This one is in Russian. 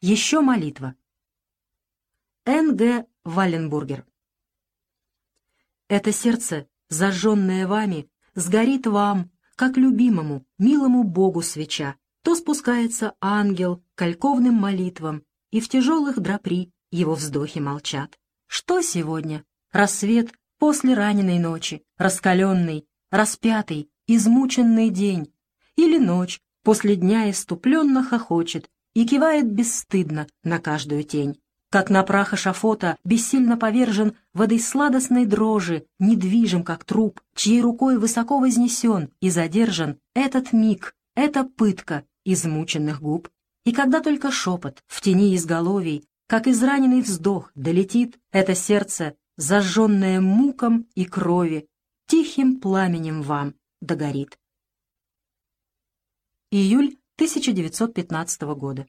Еще молитва. Н.Г. Валенбургер. Это сердце, зажженное вами, сгорит вам, как любимому, милому Богу свеча. То спускается ангел к альковным молитвам, и в тяжелых драпри его вздохи молчат. Что сегодня? Рассвет после раненой ночи, раскаленный, распятый, измученный день. Или ночь после дня иступленно хохочет и кивает бесстыдно на каждую тень. Как на прах шафота бессильно повержен в этой сладостной дрожи, недвижим, как труп, чьей рукой высоко вознесен и задержан этот миг, эта пытка измученных губ. И когда только шепот в тени изголовий, как израненный вздох долетит, это сердце, зажженное муком и крови, тихим пламенем вам догорит. Июль 1915 года.